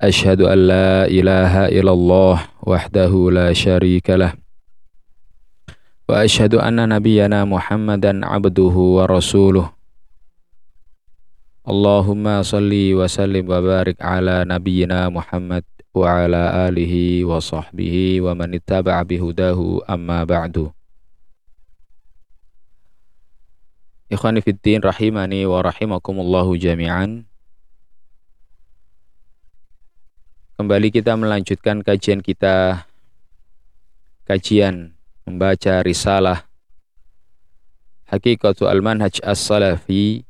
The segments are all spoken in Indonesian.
أشهد أن لا إله إلا الله وحده لا شريك له وأشهد أن نبينا محمدا عبده ورسوله اللهم صل وسلم وبارك على نبينا محمد وعلى آله وصحبه ومن اتبع بهداه أما بعد إخواني في الدين رحمني ورحمكم الله جميعاً Kembali kita melanjutkan kajian kita. Kajian membaca risalah. Hakikatu al-Manhaj as-Salafi.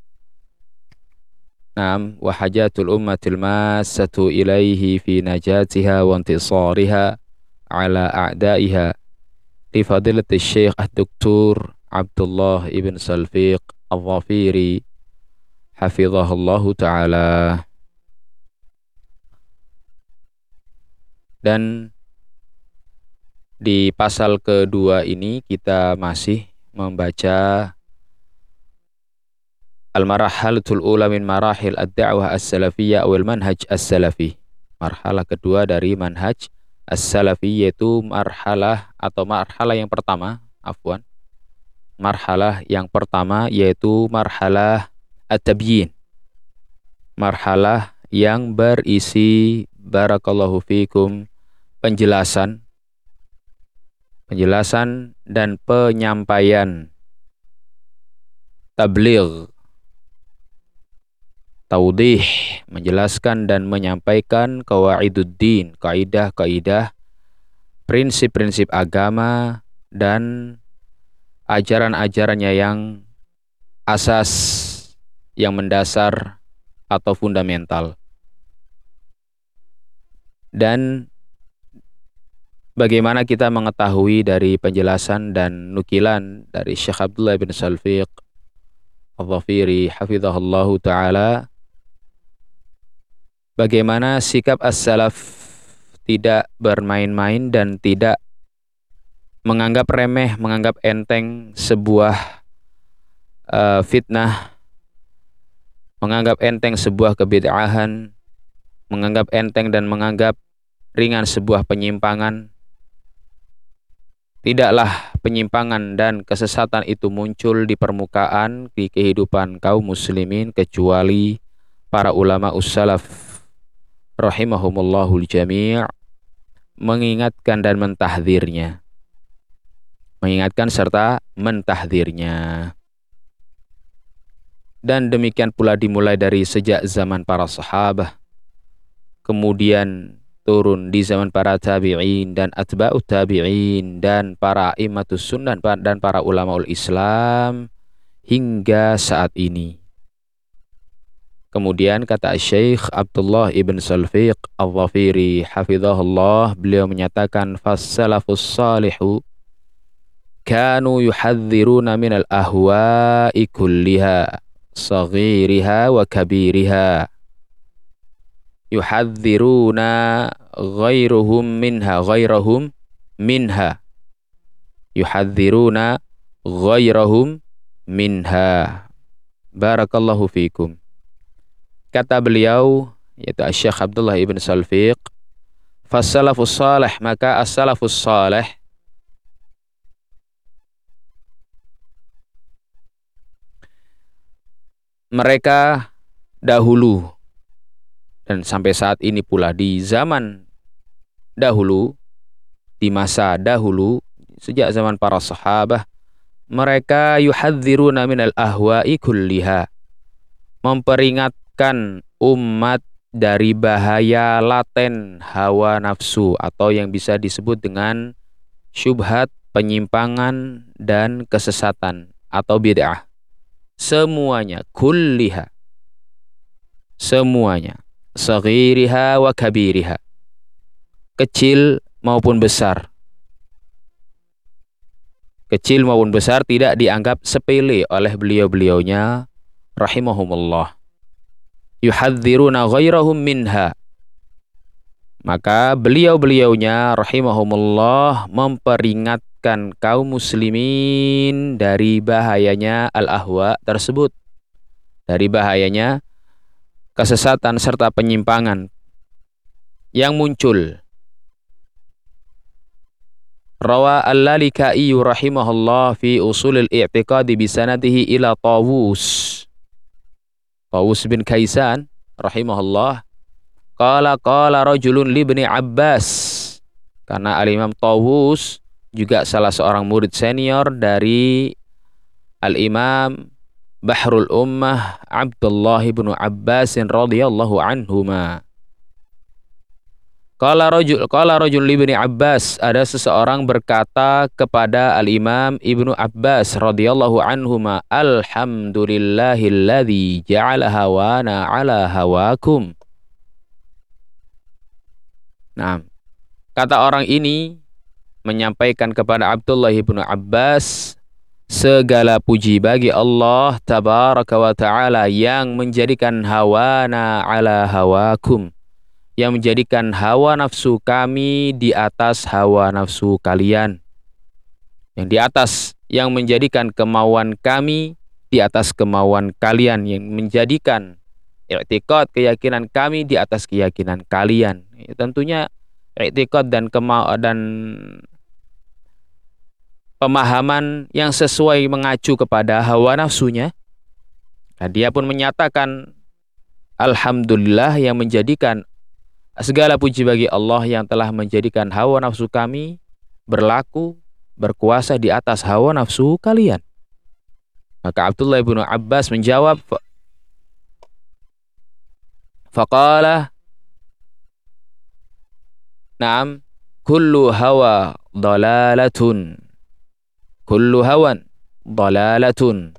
Naam wa hajatul ummatil massatu ilaihi fi najatiha wa intisariha ala a'daiha. Li fadilati Syekh Ad-Doktor Abdullah ibn Salfiq Al-Zafiri hafizahullahu taala Dan di pasal kedua ini kita masih membaca Al-marahalatul ula min marahil ad-da'wah as-salafiyyah awal manhaj as-salafi. Marhalah kedua dari manhaj as-salafi yaitu marhalah atau marhalah yang pertama, afwan. Marhalah yang pertama yaitu marhalah at-tabyin. Marhalah yang berisi barakallahu fikum penjelasan. Penjelasan dan penyampaian. Tabligh. Taudih. Menjelaskan dan menyampaikan kawaiduddin kaidah-kaidah prinsip-prinsip agama dan ajaran-ajarannya yang asas yang mendasar atau fundamental. Dan bagaimana kita mengetahui dari penjelasan dan nukilan dari Syekh Abdullah bin Salfiq Al-Zafiri hafizahullah taala? Bagaimana sikap as-salaf tidak bermain-main dan tidak menganggap remeh, menganggap enteng sebuah uh, fitnah, menganggap enteng sebuah kebid'ahan, menganggap enteng dan menganggap ringan sebuah penyimpangan Tidaklah penyimpangan dan kesesatan itu muncul di permukaan di kehidupan kaum muslimin kecuali para ulama ussalaf rahimahumullahul jami' mengingatkan dan mentahdirnya. Mengingatkan serta mentahdirnya. Dan demikian pula dimulai dari sejak zaman para sahabat. Kemudian turun di zaman para tabi'in dan atba'ut tabi'in dan para imatus sunnah dan para ulama Islam hingga saat ini. Kemudian kata Syekh Abdullah ibn Salfiq al-Zafiri hafizahullah beliau menyatakan fassalafus salihu kanu yuhadziruna minal ahwa'i kulliha saghiriha wa kabiriha yuhadziruna ghairuhum minha ghairahum minha yuhadziruna ghairahum minha barakallahu fikum kata beliau yaitu Syekh Abdullah ibn Salfiq fasalafus salih maka as-salafus salih mereka dahulu dan sampai saat ini pula di zaman dahulu di masa dahulu sejak zaman para sahabat mereka yuhadziruna minal ahwa'i kulliha memperingatkan umat dari bahaya laten hawa nafsu atau yang bisa disebut dengan syubhat, penyimpangan dan kesesatan atau bid'ah. Semuanya kulliha. Semuanya saghiriha wa kabiriha. Kecil maupun besar. Kecil maupun besar tidak dianggap sepele oleh beliau-beliaunya rahimahumullah. Yuhadziruna ghairahum minha. Maka beliau-beliaunya rahimahumullah memperingatkan kaum muslimin dari bahayanya al-ahwa tersebut. Dari bahayanya kesesatan serta penyimpangan yang muncul. Rawa al-Lalikai rahimahullah fi usul al-i'tiqad bi sanadihi ila Tawus. Tawus bin Kaisan rahimahullah qala qala rajulun li ibni Abbas. Karena al-Imam Tawus juga salah seorang murid senior dari al-Imam Bahrul Ummah Abdullah bin Abbas radhiyallahu anhuma. Qala rajul qala rajul ibni Abbas ada seseorang berkata kepada Al-Imam Ibnu Abbas radhiyallahu anhuma Alhamdulillahilladzi ja'ala hawana ala hawakum. Nah, kata orang ini menyampaikan kepada Abdullah ibnu Abbas Segala puji bagi Allah tabaraka wa ta'ala yang menjadikan hawana ala hawakum. Yang menjadikan hawa nafsu kami di atas hawa nafsu kalian. Yang di atas yang menjadikan kemauan kami di atas kemauan kalian. Yang menjadikan i'tiqad keyakinan kami di atas keyakinan kalian. Ya, tentunya i'tiqad dan kemau dan pemahaman yang sesuai mengacu kepada hawa nafsunya. Nah, dia pun menyatakan Alhamdulillah yang menjadikan segala puji bagi Allah yang telah menjadikan hawa nafsu kami berlaku berkuasa di atas hawa nafsu kalian. Maka Abdullah bin Abbas menjawab Faqala Naam kullu hawa dalalatun kullu hawan dalalatun.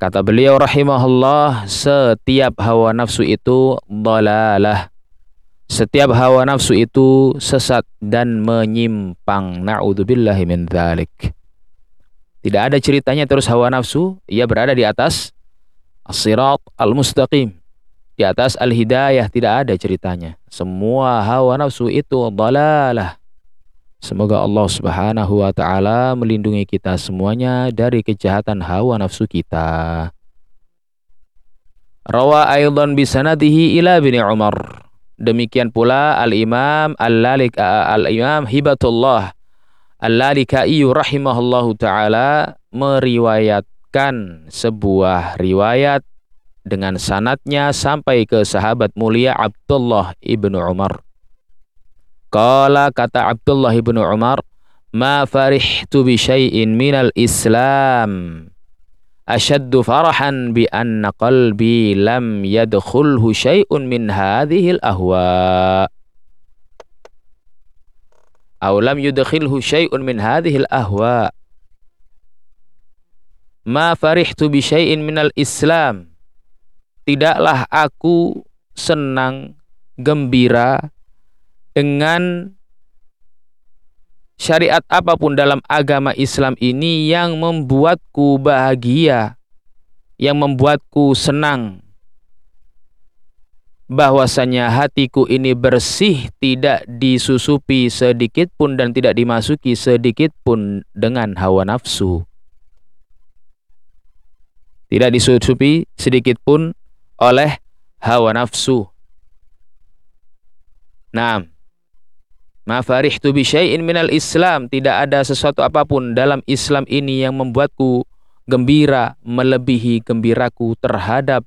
Kata beliau rahimahullah, setiap hawa nafsu itu dalalah. Setiap hawa nafsu itu sesat dan menyimpang. Na'udzubillahi min dzalik. Tidak ada ceritanya terus hawa nafsu, ia berada di atas as-sirat al-mustaqim. Di atas al-hidayah tidak ada ceritanya. Semua hawa nafsu itu dalalah Semoga Allah Subhanahu wa taala melindungi kita semuanya dari kejahatan hawa nafsu kita. Rawa aidan bisanadihi ila bin Umar. Demikian pula Al-Imam Al-Lalik Al-Imam Hibatullah Al-Lalikai rahimahullahu taala meriwayatkan sebuah riwayat dengan sanatnya sampai ke sahabat mulia Abdullah ibnu Umar Qala kata Abdullah bin Umar, "Ma farihtu bi syai'in minal Islam ashaddu farahan bi anna qalbi lam yadkhulhu syai'un min hadhihi al-ahwa." Aw lam yudkhilhu syai'un min hadhihi al-ahwa. Ma farihtu bi syai'in minal Islam. Tidaklah aku senang, gembira dengan syariat apa pun dalam agama Islam ini yang membuatku bahagia, yang membuatku senang. Bahwasanya hatiku ini bersih, tidak disusupi sedikit pun dan tidak dimasuki sedikit pun dengan hawa nafsu. Tidak disusupi sedikit pun oleh hawa nafsu. Nah, Ma farihtu bi syai'in minal Islam, tidak ada sesuatu apa pun dalam Islam ini yang membuatku gembira melebihi gembiraku terhadap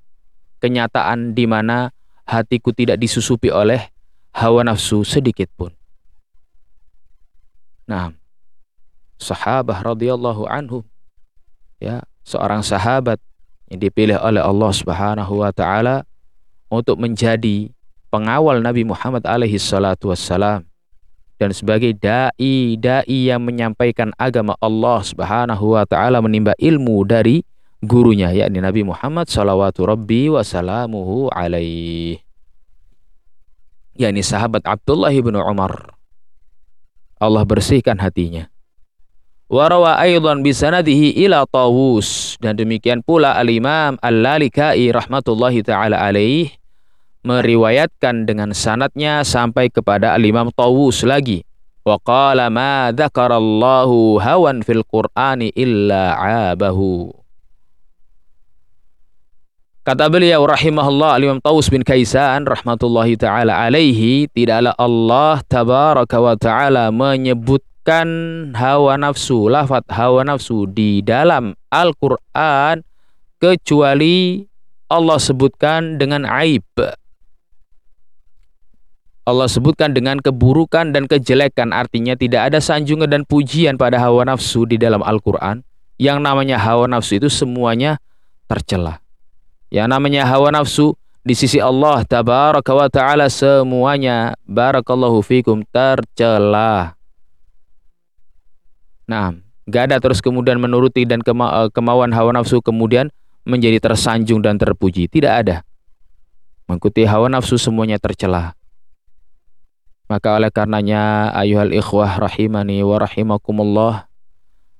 kenyataan di mana hatiku tidak disusupi oleh hawa nafsu sedikit pun. Nah, sahabat radhiyallahu anhu. Ya, seorang sahabat yang dipilih oleh Allah Subhanahu wa taala untuk menjadi pengawal Nabi Muhammad alaihi salatu wassalam dan sebagai dai dai yang menyampaikan agama Allah Subhanahu wa taala menimba ilmu dari gurunya yakni Nabi Muhammad salawatu rabbi wa salamuhu alaih. Yakni sahabat Abdullah bin Umar. Allah bersihkan hatinya. Warawa aidan bisanadihi ila Tawus. Dan demikian pula Al-Imam Al-Lalikai rahmatullahi taala alaih meriwayatkan dengan sanatnya sampai kepada Al-Imam Tawus lagi. Wa qala ma dzakarallahu hawan fil Qur'ani illa 'abahu. Kata beliau rahimahullah Al-Imam Tawus bin Kaisan rahmatullahi taala alaihi tidaklah Allah tabaraka wa taala menyebut menyebutkan hawa nafsu, lafat hawa nafsu di dalam Al-Quran kecuali Allah sebutkan dengan aib. Allah sebutkan dengan keburukan dan kejelekan artinya tidak ada sanjungan dan pujian pada hawa nafsu di dalam Al-Quran. Yang namanya hawa nafsu itu semuanya tercela. Yang namanya hawa nafsu di sisi Allah tabaraka wa taala semuanya barakallahu fikum tercela. Nah, gak ada terus kemudian menuruti dan kema eh, kemauan hawa nafsu kemudian menjadi tersanjung dan terpuji. Tidak ada. Mengikuti hawa nafsu semuanya tercela. Maka oleh karenanya ayuhal ikhwah rahimani wa rahimakumullah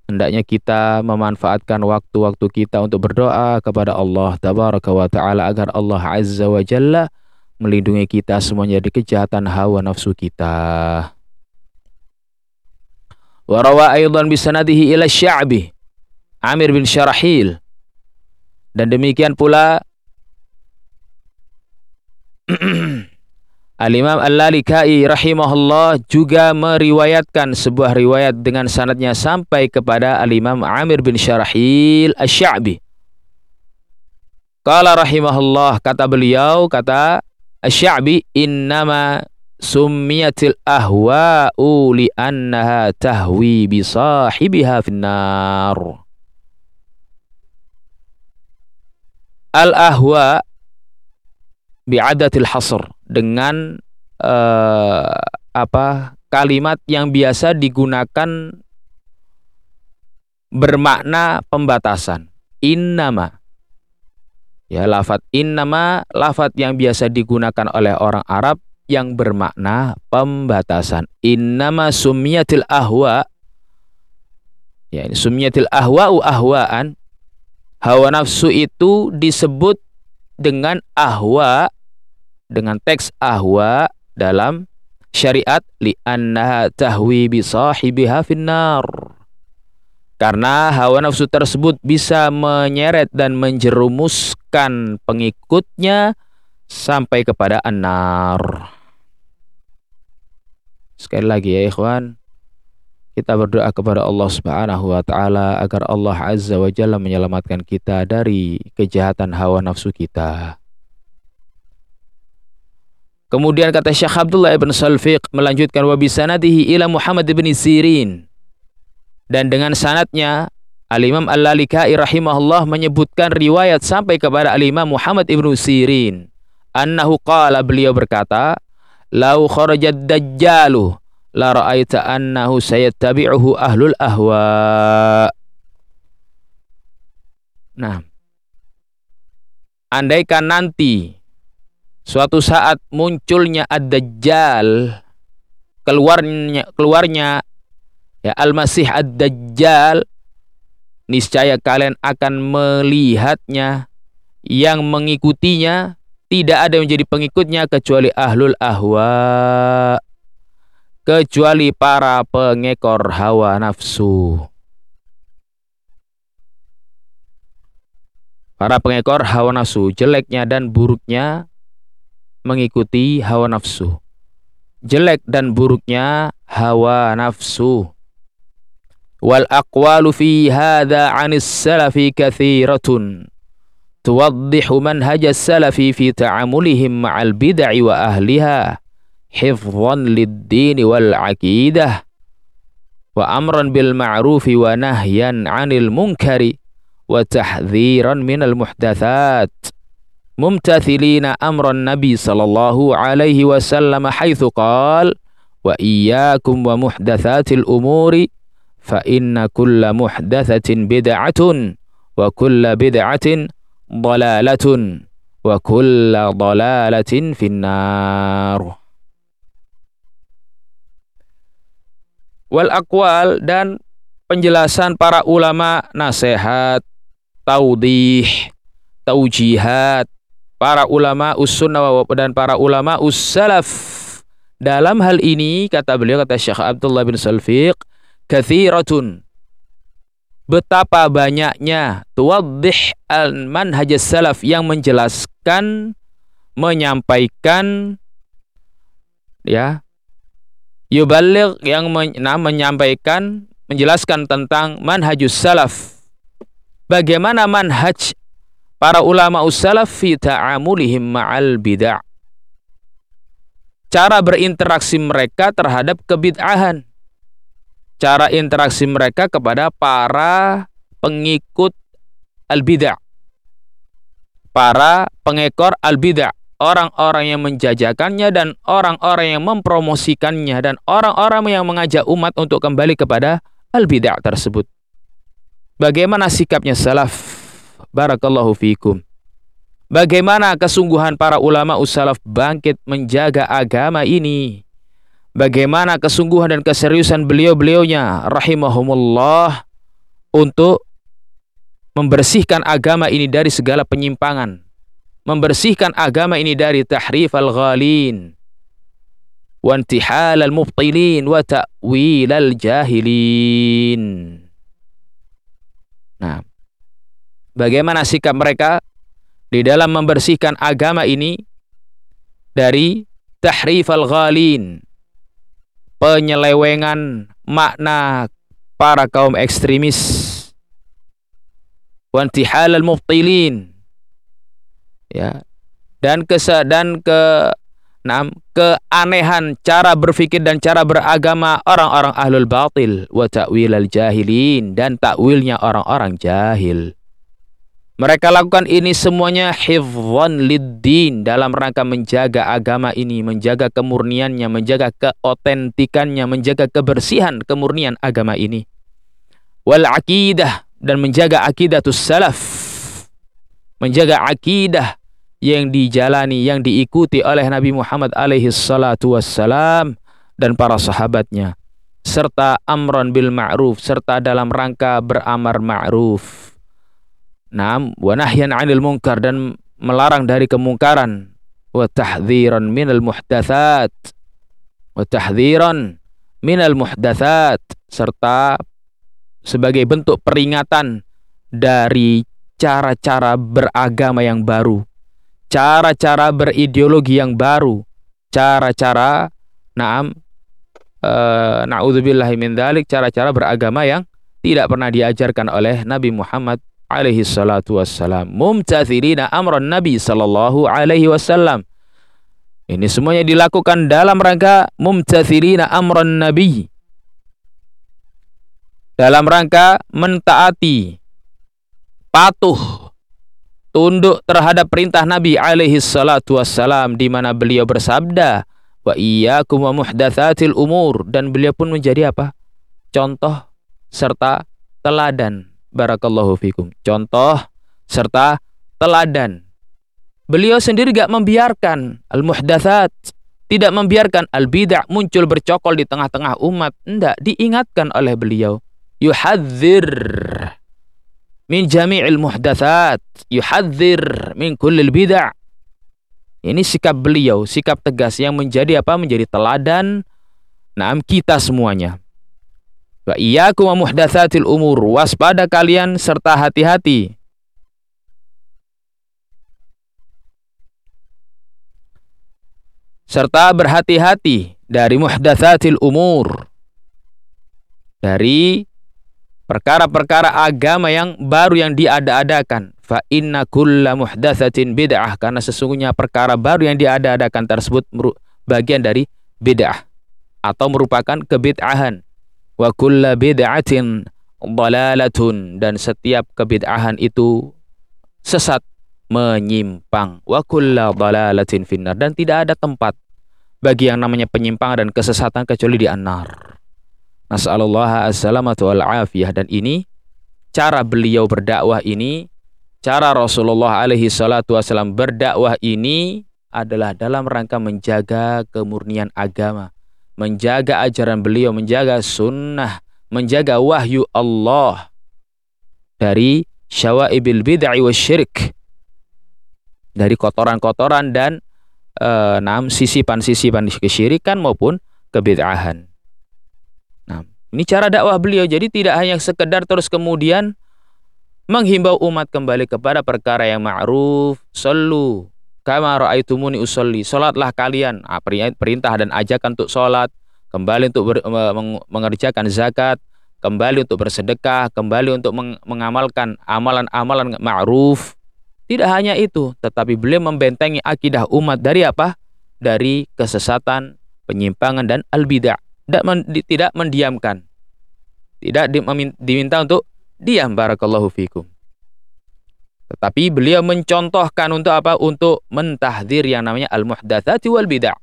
hendaknya kita memanfaatkan waktu-waktu kita untuk berdoa kepada Allah tabaraka wa taala agar Allah azza wa jalla melindungi kita semuanya dari kejahatan hawa nafsu kita. Warawa aydan bisanadihi ila Sya'bi Amir bin Syarahil dan demikian pula Al-Imam Al-Lalikai rahimahullah juga meriwayatkan sebuah riwayat dengan sanadnya sampai kepada Al-Imam Amir bin Syarahil Asy-Sya'bi. Qala rahimahullah kata beliau kata Asy-Sya'bi innama summiyatil ahwa'u li'annaha tahwi bi sahibiha finnar. Al-ahwa bi'adatil hasr dengan uh, apa kalimat yang biasa digunakan bermakna pembatasan. Innama ya lafat innama lafat yang biasa digunakan oleh orang Arab yang bermakna pembatasan. Innama summiyatil ahwa ya ini summiyatil ahwa'u ahwaan hawa nafsu itu disebut dengan ahwa dengan teks ahwa dalam syariat li annaha tahwi bi sahibiha finnar karena hawa nafsu tersebut bisa menyeret dan menjerumuskan pengikutnya sampai kepada anar. Sekali lagi ya ikhwan, kita berdoa kepada Allah Subhanahu wa taala agar Allah Azza wa Jalla menyelamatkan kita dari kejahatan hawa nafsu kita. Kemudian kata Syekh Abdullah ibn Salfiq melanjutkan wa bisanadihi ila Muhammad ibn Sirin. Dan dengan sanatnya Al-Imam Al-Lalikai rahimahullah menyebutkan riwayat sampai kepada Al-Imam Muhammad ibn Sirin annahu qala beliau berkata lau kharajad dajjalu la ra'aita annahu sayattabi'uhu ahlul ahwa Nah andaikan nanti suatu saat munculnya ad-dajjal keluarnya keluarnya ya al-masih ad-dajjal niscaya kalian akan melihatnya yang mengikutinya tidak ada yang menjadi pengikutnya kecuali ahlul ahwa kecuali para pengekor hawa nafsu. Para pengekor hawa nafsu jeleknya dan buruknya mengikuti hawa nafsu jelek dan buruknya hawa nafsu wal aqwalu fi hadha 'anis salafi katsiratun توضح منهج السلف في تعاملهم مع البدع وأهلها حفظا للدين والعقيدة وأمرا بالمعروف ونهيا عن المنكر وتحذيرا من المحدثات mumtathilina amran Nabi sallallahu alaihi wasallam haitsu qala wa iyyakum wa muhdatsatil umuri fa inna kulla muhdatsatin bid'atun wa kulla bid'atin dalalatun wa kulla dalalatin finnar wal aqwal dan penjelasan para ulama nasihat taudih taujihat para ulama us-sunnah dan para ulama us-salaf. Dalam hal ini kata beliau kata Syekh Abdullah bin Salfiq, kathiratun betapa banyaknya tuwaddih al-manhaj salaf yang menjelaskan menyampaikan ya yuballigh yang men nah, menyampaikan menjelaskan tentang manhajus salaf bagaimana manhaj para ulama salaf fi ta'amulihim ma'al bid'ah cara berinteraksi mereka terhadap kebid'ahan cara interaksi mereka kepada para pengikut al-bid'ah para pengekor al-bid'ah orang-orang yang menjajakannya dan orang-orang yang mempromosikannya dan orang-orang yang mengajak umat untuk kembali kepada al-bid'ah tersebut. Bagaimana sikapnya salaf? Barakallahu fiikum. Bagaimana kesungguhan para ulama ussalaf bangkit menjaga agama ini? Bagaimana kesungguhan dan keseriusan beliau-beliaunya rahimahumullah untuk membersihkan agama ini dari segala penyimpangan membersihkan agama ini dari tahrif al-ghalin wa intihal al-mubtilin wa ta'wil al-jahilin. Nah, bagaimana sikap mereka di dalam membersihkan agama ini dari tahrif al-ghalin, penyelewengan makna para kaum ekstremis, wa intihal al-mubtilin, ya dan kesa dan ke enam keanehan cara berpikir dan cara beragama orang-orang ahlul batil wa ta'wil al jahilin dan takwilnya orang-orang jahil. Mereka lakukan ini semuanya hifdhan lid-din dalam rangka menjaga agama ini, menjaga kemurniannya, menjaga keotentikannya, menjaga kebersihan kemurnian agama ini. Wal akidah dan menjaga akidatus salaf. Menjaga akidah yang dijalani, yang diikuti oleh Nabi Muhammad alaihi salatu wassalam dan para sahabatnya serta amron bil ma'ruf serta dalam rangka beramar ma'ruf. Naam wa nahyan 'anil munkar dan melarang dari kemungkaran. Wa tahdhiran minal muhdatsat. Wa tahdhiran minal muhdatsat. Serta sebagai bentuk peringatan dari cara-cara beragama yang baru cara-cara berideologi yang baru, cara-cara naam uh, naudzubillahi min dzalik, cara-cara beragama yang tidak pernah diajarkan oleh Nabi Muhammad alaihi salatu wassalam. Mumtathilina amran Nabi sallallahu alaihi wasallam. Ini semuanya dilakukan dalam rangka mumtathilina amran Nabi. Dalam rangka mentaati, patuh tunduk terhadap perintah Nabi alaihi salatu wassalam di mana beliau bersabda wa iyyakum wa muhdatsatil umur dan beliau pun menjadi apa? contoh serta teladan barakallahu fikum. Contoh serta teladan. Beliau sendiri gak membiarkan al muhdatsat tidak membiarkan al bid'ah muncul bercokol di tengah-tengah umat. Enggak diingatkan oleh beliau. Yuhadzir min jami'il muhdatsat yuhadzir min kullil bid'ah. Ini sikap beliau sikap tegas yang menjadi apa? Menjadi teladan naam kita semuanya wa iyyakum muhdatsatil umur. Waspada kalian serta hati-hati. Serta berhati-hati dari muhdatsatil umur. Dari perkara-perkara agama yang baru yang diada-adakan. Fa inna kulla muhdatsatin bid'ah. Karena sesungguhnya perkara baru yang diada-adakan tersebut bagian dari bid'ah atau merupakan kebid'ahan wa kulla bid'atin dalalatun. Dan setiap kebid'ahan itu sesat menyimpang. Wa kulla dalalatin finnar. Dan tidak ada tempat bagi yang namanya penyimpangan dan kesesatan kecuali di anar Nas'alullah assalamatu wal afiyah dan ini cara beliau berdakwah ini cara Rasulullah alaihi salatu wasallam berdakwah ini adalah dalam rangka menjaga kemurnian agama menjaga ajaran beliau, menjaga sunnah, menjaga wahyu Allah dari syawaibil bid'ah wa syirik dari kotoran-kotoran dan uh, nam sisipan-sisipan kesyirikan maupun kebid'ahan. Nah, ini cara dakwah beliau. Jadi tidak hanya sekedar terus kemudian menghimbau umat kembali kepada perkara yang ma'ruf, sallu kama ra'aitumuni usolli. Salatlah kalian. Ah, perintah dan ajakan untuk salat, kembali untuk ber, mengerjakan zakat, kembali untuk bersedekah, kembali untuk mengamalkan amalan-amalan ma'ruf. Tidak hanya itu, tetapi beliau membentengi akidah umat dari apa? Dari kesesatan, penyimpangan dan al-bid'ah. Tidak, men, tidak mendiamkan. Tidak diminta untuk diam barakallahu fikum. Tetapi beliau mencontohkan untuk apa? Untuk mentahdir yang namanya al-muhdatsati wal bid'ah.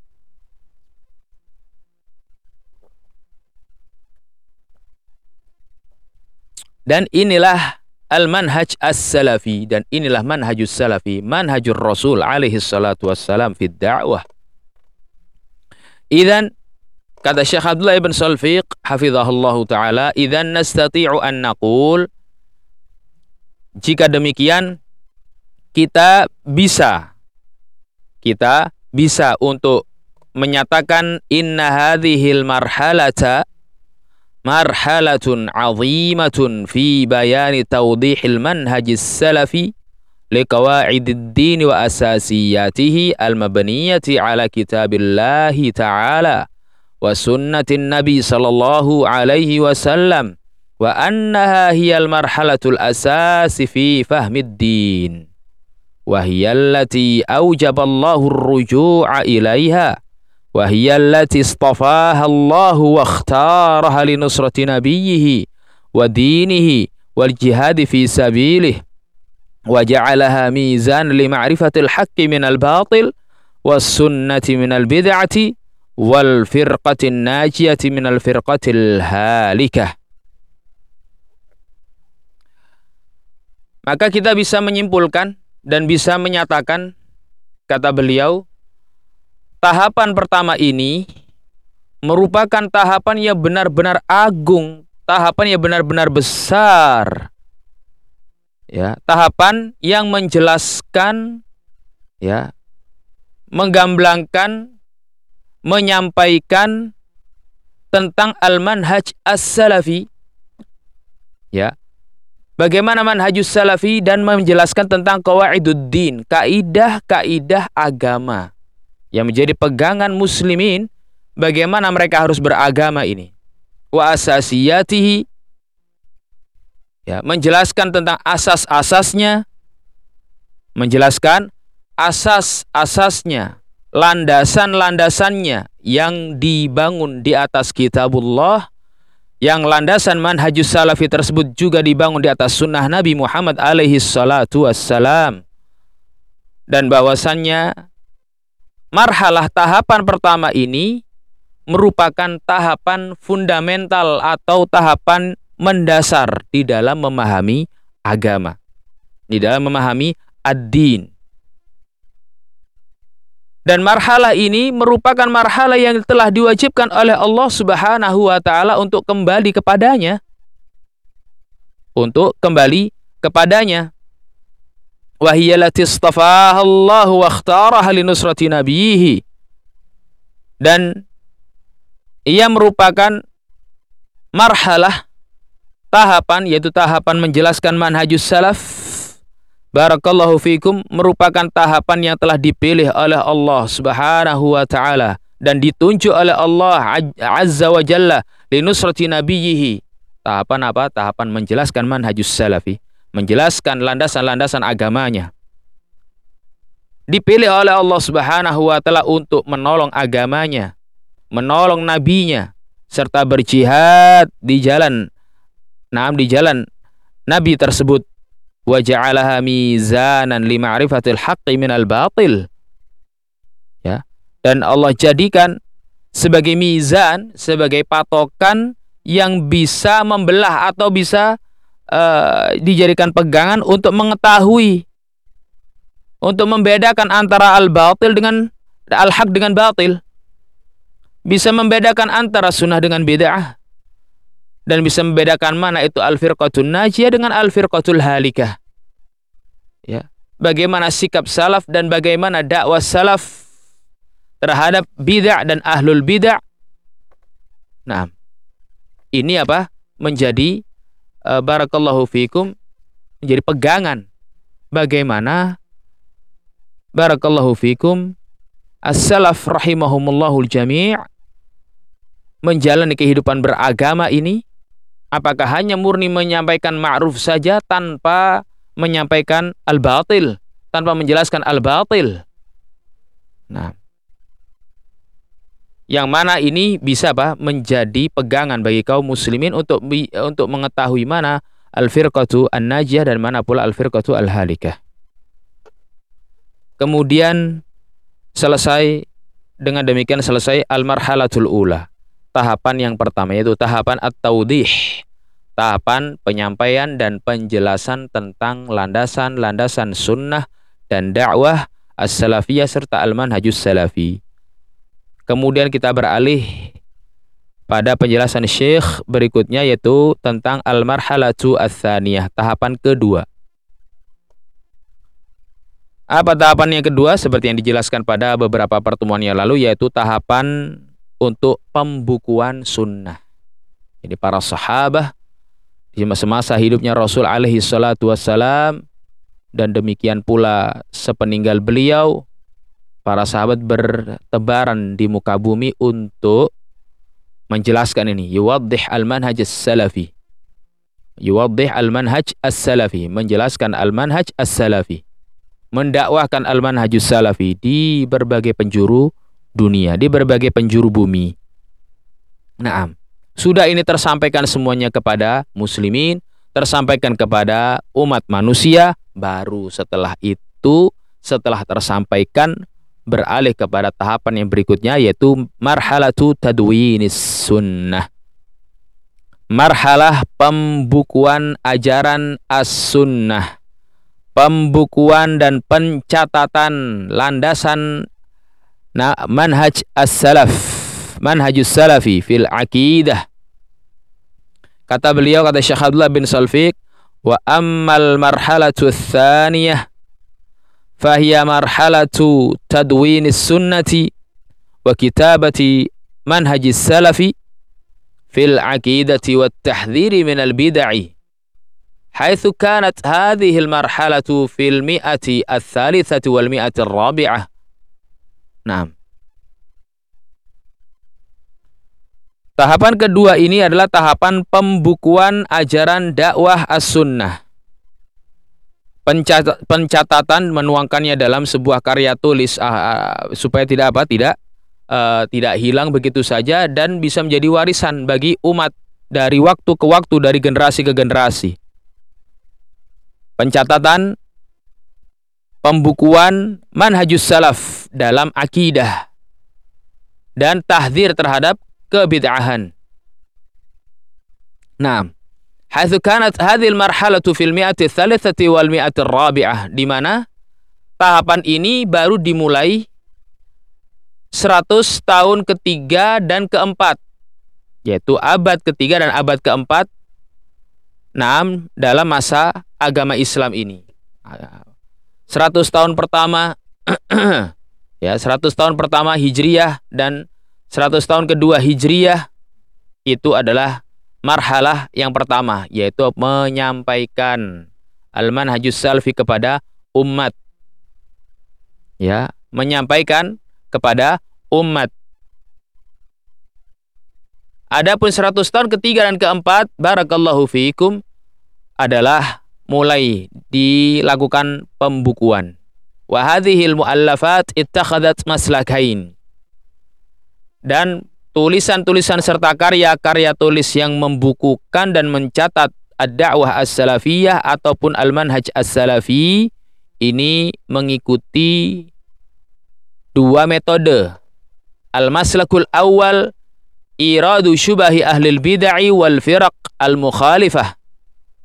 Dan inilah al-manhaj as-salafi dan inilah manhajus salafi, manhajur Rasul alaihi salatu wassalam fi da'wah. Idan kata Syekh Abdullah ibn Salfiq hafizahullah taala, idan nastati'u an naqul jika demikian, kita bisa kita bisa untuk menyatakan inna hadhil marhalata marhalatun azimatun fi bayani tawdihil manhajis salafi liqawaidid din wa asasiyatihi al-mabniyati ala kitabillahi ta'ala wa sunnatin nabi sallallahu alaihi wasallam. الله تعالى وسنة النبي صلى الله عليه وسلم وأنها هي المرحلة الأساس في فهم الدين وهي التي أوجب الله الرجوع إليها وهي التي اصطفاها الله واختارها لنصرة نبيه ودينه والجهاد في سبيله وجعلها ميزان لمعرفة الحق من الباطل والسنة من البدعة والفرقة الناجية من الفرقة الهالكة Maka kita bisa menyimpulkan dan bisa menyatakan kata beliau tahapan pertama ini merupakan tahapan yang benar-benar agung, tahapan yang benar-benar besar. Ya, tahapan yang menjelaskan ya, menggamblangkan, menyampaikan tentang al-manhaj as-salafi. Ya. Bagaimana manhajus salafi dan menjelaskan tentang qawaiduddin, kaidah-kaidah agama yang menjadi pegangan muslimin bagaimana mereka harus beragama ini. Wa asasiyatihi ya, menjelaskan tentang asas-asasnya, menjelaskan asas-asasnya, landasan-landasannya yang dibangun di atas kitabullah yang landasan manhajus salafi tersebut juga dibangun di atas sunnah Nabi Muhammad alaihi salatu wassalam dan bahwasannya marhalah tahapan pertama ini merupakan tahapan fundamental atau tahapan mendasar di dalam memahami agama, di dalam memahami ad-din. Dan marhalah ini merupakan marhalah yang telah diwajibkan oleh Allah Subhanahu wa taala untuk kembali kepadanya. Untuk kembali kepadanya. Wa dan ia merupakan marhalah tahapan yaitu tahapan menjelaskan manhajus salaf barakallahu fikum merupakan tahapan yang telah dipilih oleh Allah Subhanahu wa taala dan ditunjuk oleh Allah azza wa jalla linusrati nabiyhi tahapan apa? Tahapan menjelaskan manhajus salafi menjelaskan landasan-landasan agamanya. Dipilih oleh Allah Subhanahu wa taala untuk menolong agamanya, menolong nabinya serta berjihad di jalan Naam di jalan nabi tersebut wa mizanan li ma'rifatil haqqi minal batil. Ya. Dan Allah jadikan sebagai mizan, sebagai patokan yang bisa membelah atau bisa uh, dijadikan pegangan untuk mengetahui untuk membedakan antara al-batil dengan al-haq dengan batil. bisa membedakan antara sunnah dengan bid'ah dan bisa membedakan mana itu al-firqatul najiyah dengan al-firqatul halikah. Bagaimana sikap salaf dan bagaimana dakwah salaf terhadap bid'ah dan ahlul bid'ah. Nah, ini apa? Menjadi uh, barakallahu fikum menjadi pegangan bagaimana barakallahu fikum as-salaf rahimahumullahul jami' menjalani kehidupan beragama ini apakah hanya murni menyampaikan ma'ruf saja tanpa menyampaikan al-batil tanpa menjelaskan al-batil nah yang mana ini bisa apa menjadi pegangan bagi kaum muslimin untuk untuk mengetahui mana al-firqatu an-najiyah dan mana pula al-firqatu al-halikah. Kemudian selesai dengan demikian selesai al-marhalatul ula. Tahapan yang pertama yaitu tahapan at-taudih. Tahapan penyampaian dan penjelasan tentang landasan-landasan sunnah dan dakwah as-salafiyah serta al-manhajus salafi. Kemudian kita beralih pada penjelasan Syekh berikutnya yaitu tentang al-marhalatu ats-tsaniyah, tahapan kedua. Apa tahapan yang kedua seperti yang dijelaskan pada beberapa pertemuan yang lalu yaitu tahapan untuk pembukuan sunnah. Jadi para sahabat di masa-masa hidupnya Rasul alaihi salatu wassalam dan demikian pula sepeninggal beliau para sahabat bertebaran di muka bumi untuk menjelaskan ini. Yuwaddih al-manhaj as-salafi. Yuwaddih al-manhaj as-salafi. Menjelaskan al-manhaj as-salafi. Mendakwahkan al-manhaj as-salafi di berbagai penjuru dunia di berbagai penjuru bumi. Naam sudah ini tersampaikan semuanya kepada muslimin tersampaikan kepada umat manusia baru setelah itu setelah tersampaikan beralih kepada tahapan yang berikutnya yaitu marhalatu tadwinis sunnah. Marhalah pembukuan ajaran as-sunnah. Pembukuan dan pencatatan landasan manhaj as-salaf. Manhajus salafi fil aqidah. Kata beliau kata Syekh Abdullah bin Salfik wa ammal marhalatu tsaniyah fa hiya marhalatu tadwinis sunnati wa kitabati manhajis salafi fil aqidati wat tahdhiri min al bid'i حيث كانت هذه المرحلة في المئة الثالثة والمئة الرابعة نعم Tahapan kedua ini adalah tahapan pembukuan ajaran dakwah as-sunnah. pencatatan menuangkannya dalam sebuah karya tulis uh, supaya tidak apa tidak uh, tidak hilang begitu saja dan bisa menjadi warisan bagi umat dari waktu ke waktu dari generasi ke generasi. Pencatatan pembukuan manhajus salaf dalam akidah dan tahdzir terhadap kebid'ahan. Nah, kanat hadhil marhalatu fil mi'ati tsalitsati wal mi'ati rabi'ah di mana tahapan ini baru dimulai 100 tahun ketiga dan keempat yaitu abad ketiga dan abad keempat Naam dalam masa agama Islam ini. 100 tahun pertama ya 100 tahun pertama Hijriyah dan 100 tahun kedua Hijriyah itu adalah marhalah yang pertama yaitu menyampaikan al-manhajus salfi kepada umat. Ya menyampaikan kepada umat. Adapun 100 tahun ketiga dan keempat barakallahu fiikum adalah mulai dilakukan pembukuan. Wa hadhil muallafat ittakhadat maslakain dan tulisan-tulisan serta karya-karya tulis yang membukukan dan mencatat ad-da'wah as-salafiyah ataupun al-manhaj as-salafi ini mengikuti dua metode. Al-maslakul awal iradu syubahi ahlil bid'ah wal firaq al-mukhalifah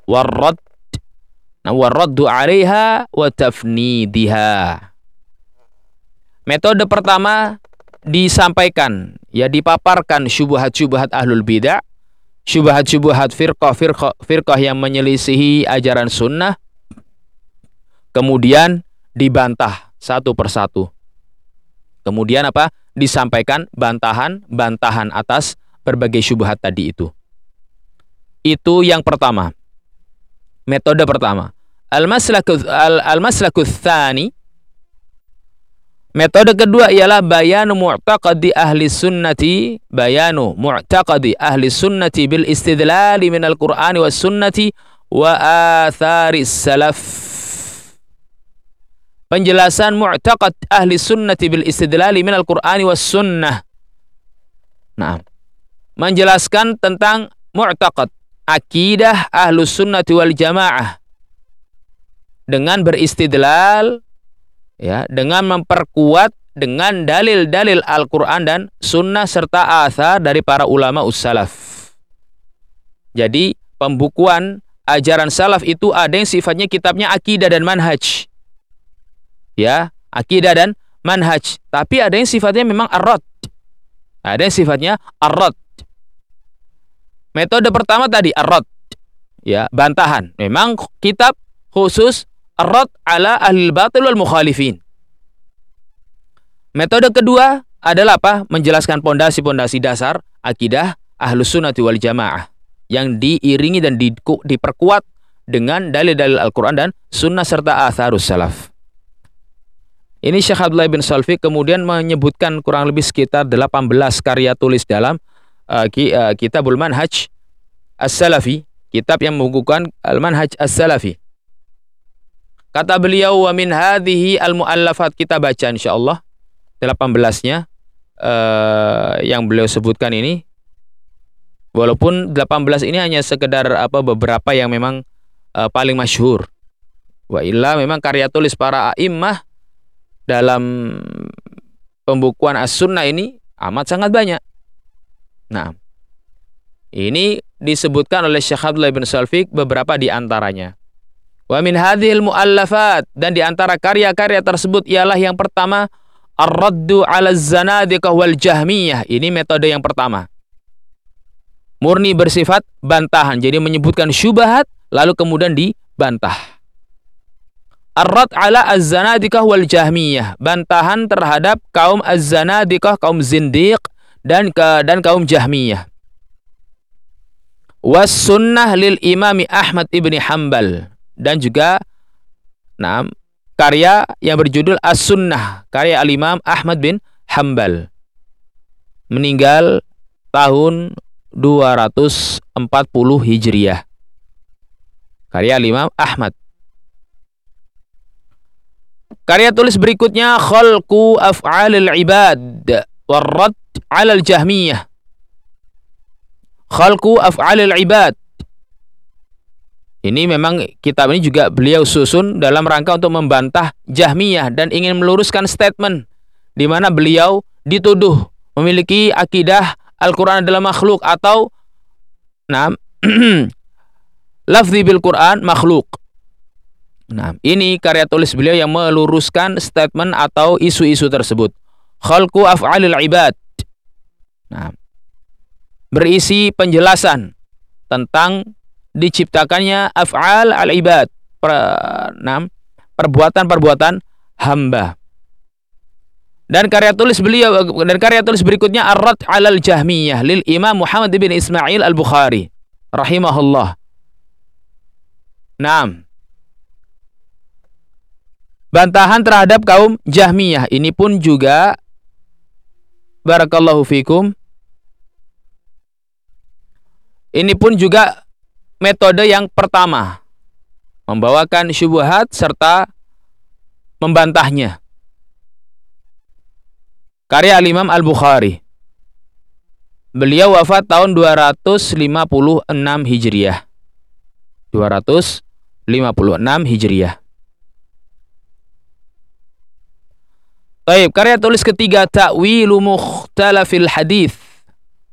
warrad nah, warraddu 'alaiha wa tafnidiha. Metode pertama disampaikan ya dipaparkan syubhat-syubhat ahlul bidah, syubhat-syubhat firqah-firqah firqah yang menyelisihi ajaran sunnah, kemudian dibantah satu persatu. Kemudian apa? Disampaikan bantahan-bantahan atas berbagai syubhat tadi itu. Itu yang pertama. Metode pertama. Al-maslaku al-maslaku tsani Metode kedua ialah bayanu mu'taqadi ahli sunnati, bayanu mu'taqadi ahli sunnati bil istidlali minal Qur'ani was sunnati wa athari salaf. Penjelasan mu'taqad ahli sunnati bil istidlali minal Qur'ani was sunnah. Nah, menjelaskan tentang mu'taqad akidah ahlu sunnati wal jamaah dengan beristidlal ya dengan memperkuat dengan dalil-dalil Al-Quran dan Sunnah serta asar dari para ulama ussalaf. Jadi pembukuan ajaran salaf itu ada yang sifatnya kitabnya akidah dan manhaj. Ya, akidah dan manhaj. Tapi ada yang sifatnya memang arrot. Ada yang sifatnya arrot. Metode pertama tadi arrot. Ya, bantahan. Memang kitab khusus Ar-rad ala ahli batil wal mukhalifin. Metode kedua adalah apa? Menjelaskan pondasi-pondasi dasar akidah ahlus sunnati wal jamaah yang diiringi dan di, diperkuat dengan dalil-dalil Al-Quran dan sunnah serta atharus salaf. Ini Syekh Abdullah bin Salfi kemudian menyebutkan kurang lebih sekitar 18 karya tulis dalam uh, ki, uh, Kitabul Manhaj As-Salafi, kitab yang membukukan Al-Manhaj As-Salafi. Kata beliau wa min hadhihi al muallafat kita baca insyaallah 18-nya uh, yang beliau sebutkan ini walaupun 18 ini hanya sekedar apa beberapa yang memang uh, paling masyhur. Wa illa memang karya tulis para a'immah dalam pembukuan as-sunnah ini amat sangat banyak. Nah, ini disebutkan oleh Syekh Abdullah bin Salfik beberapa di antaranya. Wa min hadhil muallafat dan di antara karya-karya tersebut ialah yang pertama Ar-Raddu 'ala Zanadiqah wal Jahmiyah. Ini metode yang pertama. Murni bersifat bantahan. Jadi menyebutkan syubhat lalu kemudian dibantah. Ar-Rad 'ala Az-Zanadiqah wal Jahmiyah. Bantahan terhadap kaum Az-Zanadiqah, kaum Zindiq dan ke, dan kaum Jahmiyah. Was sunnah lil Imami Ahmad ibni Hambal dan juga nah, karya yang berjudul As-Sunnah karya Al-Imam Ahmad bin Hambal meninggal tahun 240 Hijriah. Karya Al-Imam Ahmad. Karya tulis berikutnya Khalqu Af'alil Ibad Warrad 'alal Jahmiyah. Khalqu Af'alil Ibad ini memang kitab ini juga beliau susun dalam rangka untuk membantah Jahmiyah dan ingin meluruskan statement di mana beliau dituduh memiliki akidah Al-Qur'an adalah makhluk atau nah lafzi bil Quran makhluk. Nah, ini karya tulis beliau yang meluruskan statement atau isu-isu tersebut. Khalqu af'alil ibad. Nah, berisi penjelasan tentang diciptakannya af'al al-ibad. Per, perbuatan-perbuatan hamba. Dan karya tulis beliau dan karya tulis berikutnya Ar-Rad 'alal Jahmiyah lil Imam Muhammad bin Ismail Al-Bukhari rahimahullah. Naam. Bantahan terhadap kaum Jahmiyah. Ini pun juga barakallahu fikum. Ini pun juga metode yang pertama membawakan syubhat serta membantahnya. Karya Al-Imam Al-Bukhari. Beliau wafat tahun 256 Hijriah. 256 Hijriah. Baik, karya tulis ketiga Ta'wilu Mukhtalafil Hadith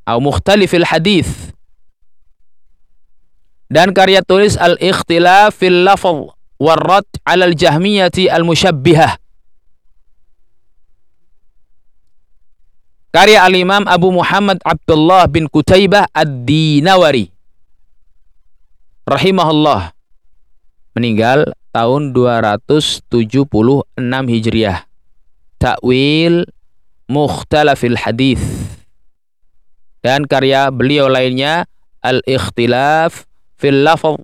atau Mukhtalifil Hadith dan karya tulis Al-Ikhtilaf fil Lafaz warad 'ala al-Jahmiyati al-Musyabbihah. Karya Al-Imam Abu Muhammad Abdullah bin Kutaybah Ad-Dinawari. Rahimahullah. Meninggal tahun 276 Hijriah. Ta'wil Mukhtalafil Hadis. Dan karya beliau lainnya Al-Ikhtilaf fil Lafaz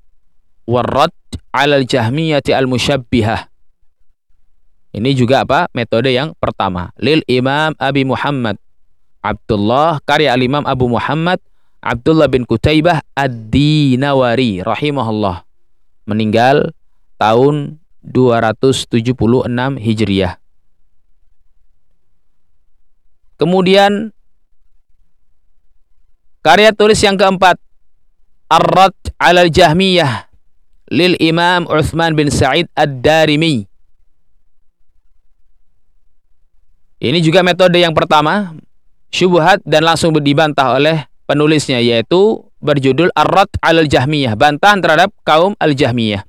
warad 'ala al-Jahmiyati al-Musyabbihah. Ini juga apa? Metode yang pertama. Lil Imam Abi Muhammad Abdullah karya al-Imam Abu Muhammad Abdullah bin Kutaybah Ad-Dinawari rahimahullah meninggal tahun 276 Hijriah. Kemudian karya tulis yang keempat Ar-Rad 'ala al-Jahmiyah lil Imam Uthman bin Sa'id Ad-Darimi. Ini juga metode yang pertama syubhat dan langsung dibantah oleh penulisnya yaitu berjudul Ar-Rad al-Jahmiyah, bantahan terhadap kaum Al-Jahmiyah.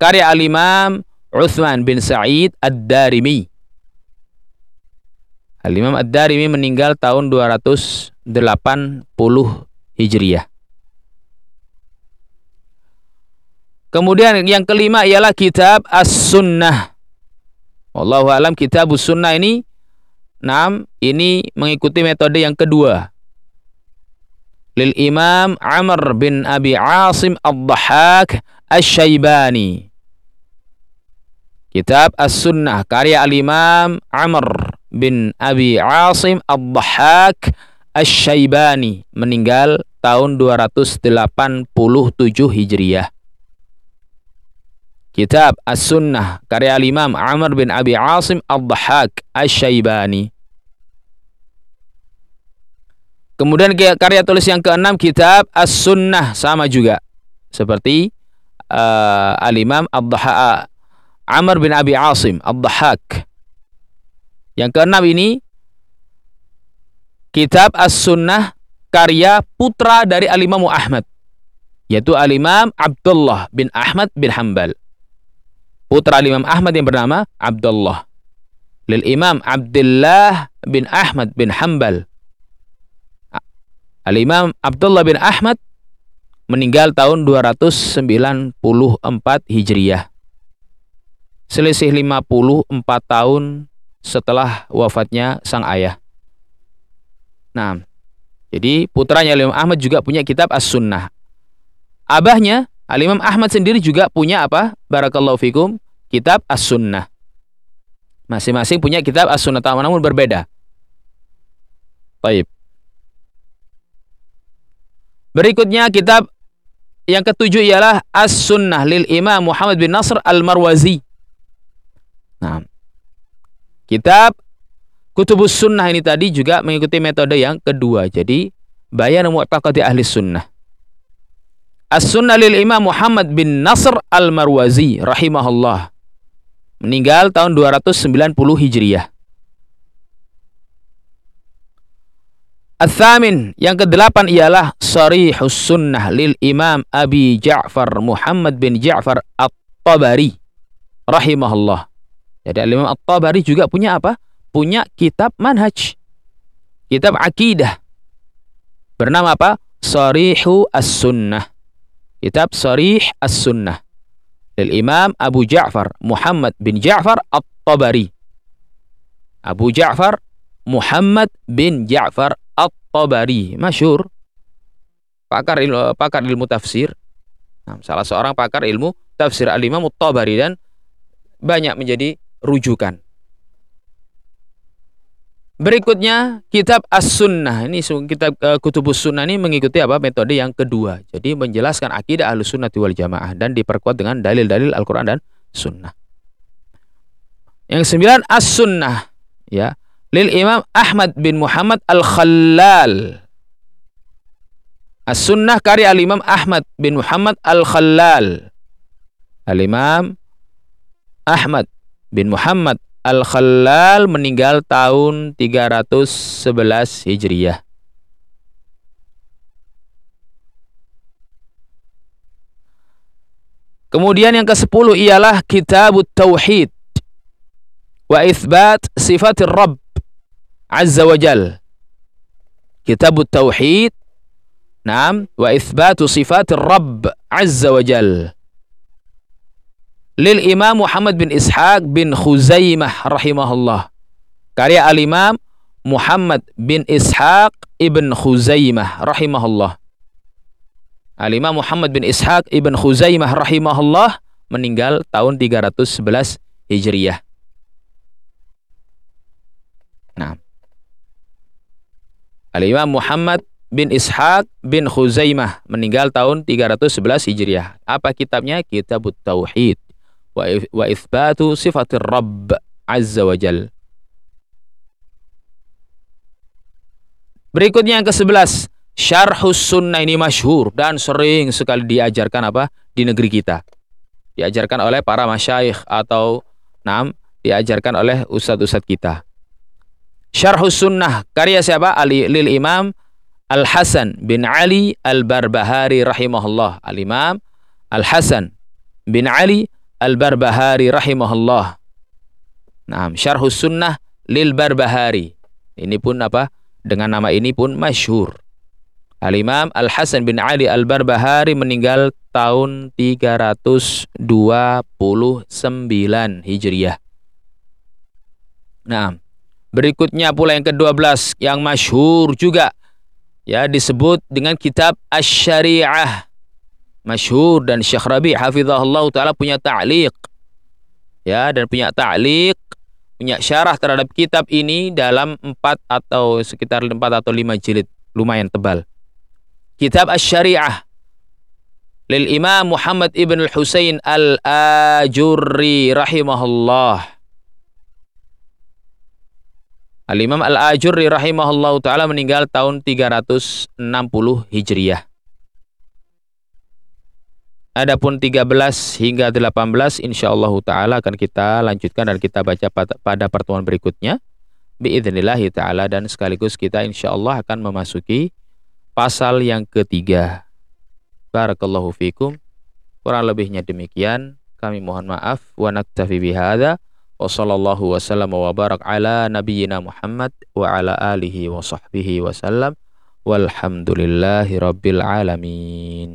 Karya Al-Imam Uthman bin Sa'id Ad-Darimi. Al-Imam Ad-Darimi meninggal tahun 280 Hijriah. Kemudian yang kelima ialah kitab As-Sunnah. Wallahu alam kitab As-Sunnah ini Nah, ini mengikuti metode yang kedua. Lil Imam Amr bin Abi Asim Ad-Dhahak Asy-Syaibani. Kitab As-Sunnah karya Al-Imam Amr bin Abi Asim Ad-Dhahak Asy-Syaibani meninggal tahun 287 Hijriah. Kitab As-Sunnah karya Imam Amr bin Abi Asim Ad-Dhahak Asy-Syaibani. Kemudian karya tulis yang keenam kitab As-Sunnah sama juga seperti uh, Al-Imam Ad-Dhahak Amr bin Abi Asim Ad-Dhahak. Yang keenam ini kitab As-Sunnah karya putra dari Al-Imam Ahmad yaitu Al-Imam Abdullah bin Ahmad bin Hambal putra Imam Ahmad yang bernama Abdullah. Lil Imam Abdullah bin Ahmad bin Hambal. Al-Imam Abdullah bin Ahmad meninggal tahun 294 Hijriah. Selisih 54 tahun setelah wafatnya sang ayah. Nah, jadi putranya Imam Ahmad juga punya kitab As-Sunnah. Abahnya Al-Imam Ahmad sendiri juga punya apa? Barakallahu fikum, kitab As-Sunnah. Masing-masing punya kitab As-Sunnah, namun berbeda. Baik. Berikutnya kitab yang ketujuh ialah As-Sunnah lil Imam Muhammad bin Nasr Al-Marwazi. Nah, kitab Kutubus Sunnah ini tadi juga mengikuti metode yang kedua. Jadi, bayan mu'taqadi ahli sunnah. As-Sunnah lil Imam Muhammad bin Nasr Al-Marwazi rahimahullah. Meninggal tahun 290 Hijriah. Al-Thamin, yang kedelapan ialah Sarihus Sunnah lil Imam Abi Ja'far Muhammad bin Ja'far At-Tabari rahimahullah. Jadi Al-Imam At-Tabari juga punya apa? Punya kitab manhaj. Kitab akidah. Bernama apa? Sarihu As-Sunnah. Kitab Sarih As-Sunnah. Lil Imam Abu Ja'far Muhammad bin Ja'far At-Tabari. Abu Ja'far Muhammad bin Ja'far At-Tabari. Masyur. Pakar ilmu, pakar ilmu tafsir. Nah, salah seorang pakar ilmu tafsir Al-Imam At-Tabari dan banyak menjadi rujukan. Berikutnya kitab As-Sunnah. Ini kitab uh, Kutubus Sunnah ini mengikuti apa? Metode yang kedua. Jadi menjelaskan akidah Ahlus Sunnah wal Jamaah dan diperkuat dengan dalil-dalil Al-Qur'an dan Sunnah. Yang sembilan As-Sunnah ya. Lil Imam Ahmad bin Muhammad Al-Khallal. As-Sunnah karya Al-Imam Ahmad bin Muhammad Al-Khallal. Al-Imam Ahmad bin Muhammad Al-Khallal meninggal tahun 311 Hijriah. Kemudian yang ke-10 ialah Kitab Tauhid wa Itsbat Sifatir Rabb azza wa jal. Kitab tauhid Naam wa itsbatu sifatir Rabb azza wa jal. Lil Imam Muhammad bin Ishaq bin Khuzaimah rahimahullah. Karya Al-Imam Muhammad bin Ishaq ibn Khuzaimah rahimahullah. Al-Imam Muhammad bin Ishaq ibn Khuzaimah rahimahullah meninggal tahun 311 Hijriah. Nah. Al-Imam Muhammad bin Ishaq bin Khuzaimah meninggal tahun 311 Hijriah. Apa kitabnya? Kitab Tauhid wa, itsbatu sifatir Rabb Azza wa. Berikutnya yang ke-11, Syarhus Sunnah ini masyhur dan sering sekali diajarkan apa di negeri kita. Diajarkan oleh para masyayikh atau nam diajarkan oleh ustadz-ustadz kita. Syarhus Sunnah karya siapa? Ali lil Imam Al Hasan bin Ali Al Barbahari rahimahullah. Al Imam Al Hasan bin Ali Al Barbahari rahimahullah. Nah, Syarhus Sunnah lil Barbahari. Ini pun apa? Dengan nama ini pun masyhur. Al-Imam Al-Hasan bin Ali Al-Barbahari meninggal tahun 329 Hijriah. Nah, berikutnya pula yang ke-12 yang masyhur juga ya disebut dengan kitab Asy-Syari'ah. Masyhur dan Syekh Rabi hafizahullah taala punya ta'liq. Ya, dan punya ta'liq, punya syarah terhadap kitab ini dalam 4 atau sekitar 4 atau 5 jilid, lumayan tebal. Kitab Asy-Syari'ah lil Imam Muhammad ibn al-Husain al-Ajurri rahimahullah. Al-Imam Al-Ajurri rahimahullah taala meninggal tahun 360 Hijriah. Adapun 13 hingga 18 insyaallah taala akan kita lanjutkan dan kita baca pada pertemuan berikutnya. Biiznillah taala dan sekaligus kita insyaallah akan memasuki pasal yang ketiga. Barakallahu fikum. Kurang lebihnya demikian. Kami mohon maaf. Wa naktafi bihada. Wa sallallahu wa sallam wa barak ala nabiyyina Muhammad wa ala alihi wa sahbihi wa sallam. Walhamdulillahi rabbil alamin.